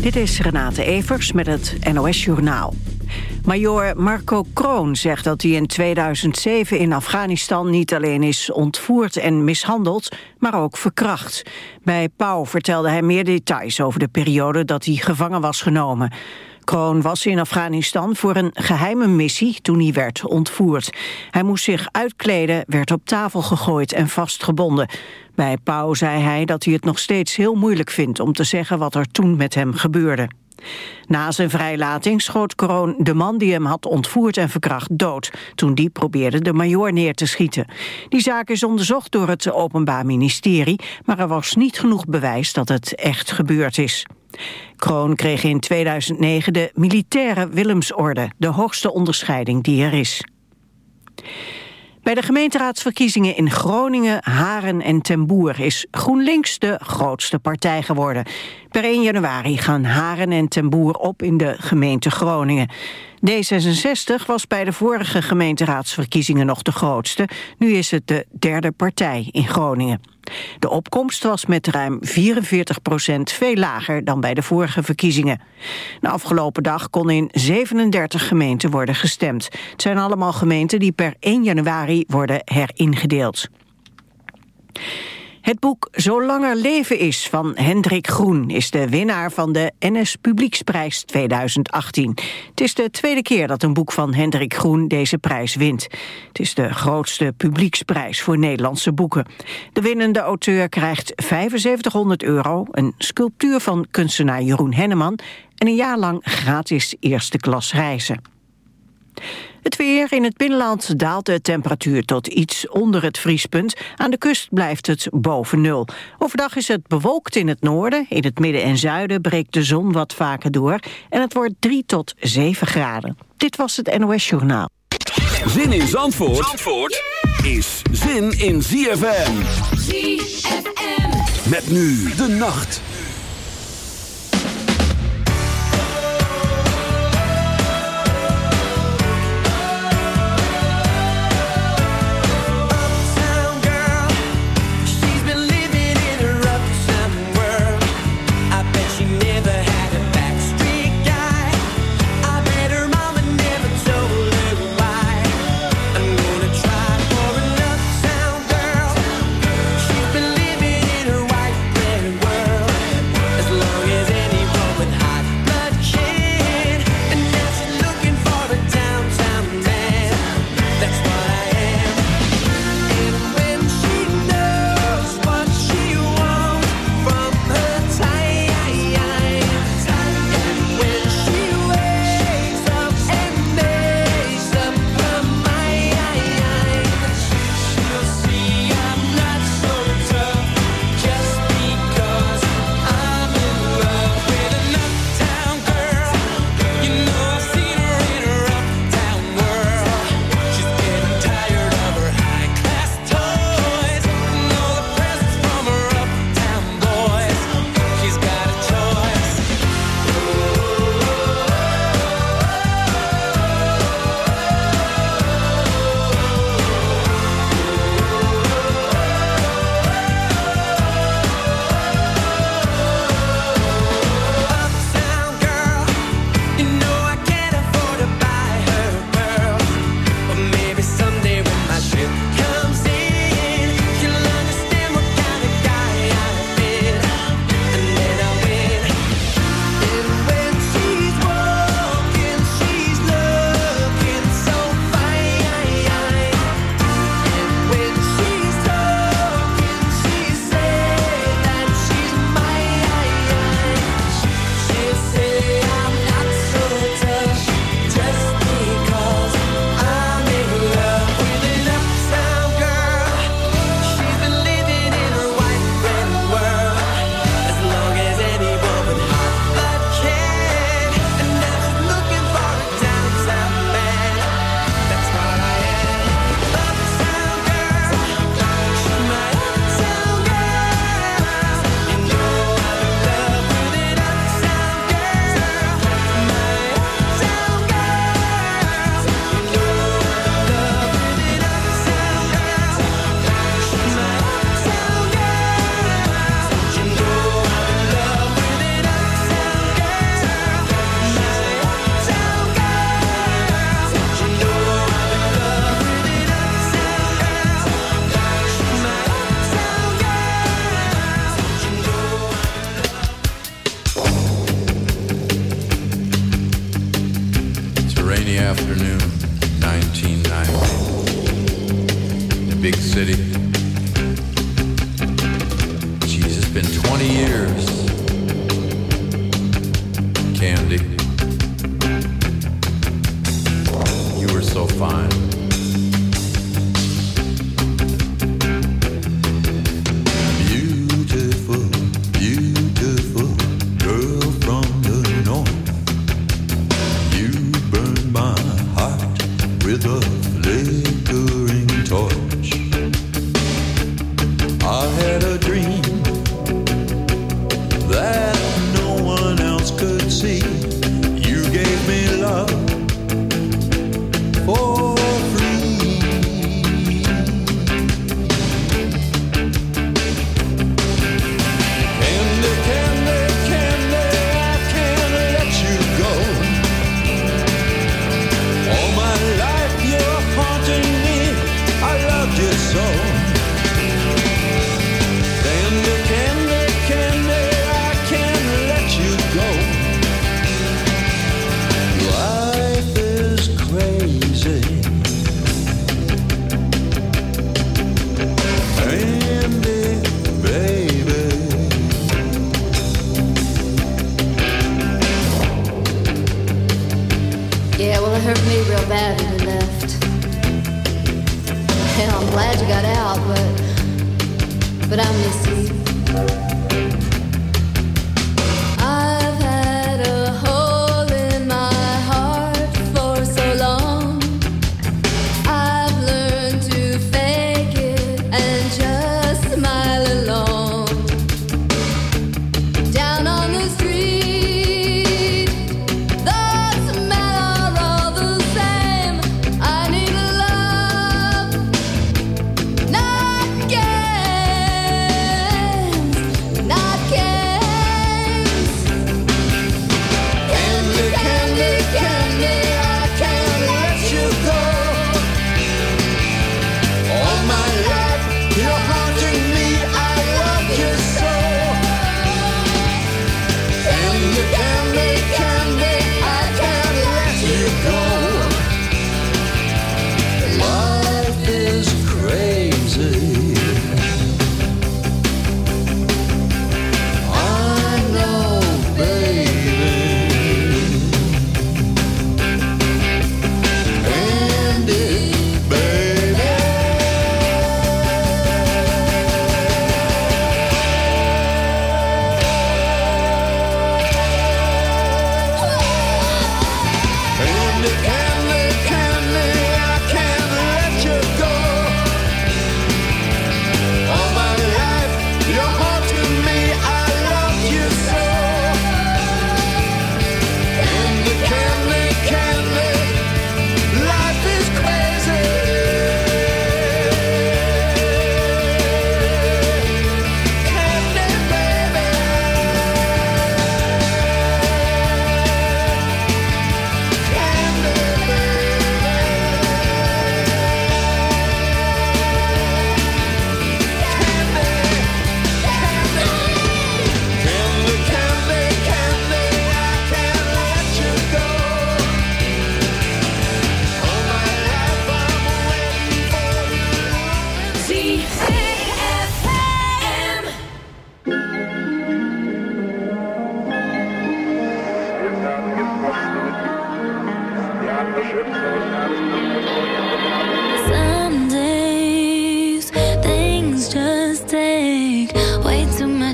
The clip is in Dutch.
Dit is Renate Evers met het NOS Journaal. Major Marco Kroon zegt dat hij in 2007 in Afghanistan niet alleen is ontvoerd en mishandeld, maar ook verkracht. Bij Pauw vertelde hij meer details over de periode dat hij gevangen was genomen. Kroon was in Afghanistan voor een geheime missie toen hij werd ontvoerd. Hij moest zich uitkleden, werd op tafel gegooid en vastgebonden. Bij Pauw zei hij dat hij het nog steeds heel moeilijk vindt om te zeggen wat er toen met hem gebeurde. Na zijn vrijlating schoot Kroon de man die hem had ontvoerd en verkracht dood... toen die probeerde de majoor neer te schieten. Die zaak is onderzocht door het Openbaar Ministerie... maar er was niet genoeg bewijs dat het echt gebeurd is. Kroon kreeg in 2009 de militaire Willemsorde... de hoogste onderscheiding die er is. Bij de gemeenteraadsverkiezingen in Groningen, Haren en Ten Boer is GroenLinks de grootste partij geworden. Per 1 januari gaan Haren en Ten Boer op in de gemeente Groningen. D66 was bij de vorige gemeenteraadsverkiezingen nog de grootste. Nu is het de derde partij in Groningen. De opkomst was met ruim 44 procent veel lager dan bij de vorige verkiezingen. De afgelopen dag kon in 37 gemeenten worden gestemd. Het zijn allemaal gemeenten die per 1 januari worden heringedeeld. Het boek Zolang er leven is van Hendrik Groen is de winnaar van de NS Publieksprijs 2018. Het is de tweede keer dat een boek van Hendrik Groen deze prijs wint. Het is de grootste publieksprijs voor Nederlandse boeken. De winnende auteur krijgt 7500 euro, een sculptuur van kunstenaar Jeroen Henneman en een jaar lang gratis eerste klas reizen. Het weer in het binnenland daalt de temperatuur tot iets onder het vriespunt. Aan de kust blijft het boven nul. Overdag is het bewolkt in het noorden. In het midden en zuiden breekt de zon wat vaker door. En het wordt 3 tot 7 graden. Dit was het NOS Journaal. Zin in Zandvoort, Zandvoort is zin in ZFM. ZFM. Met nu de nacht.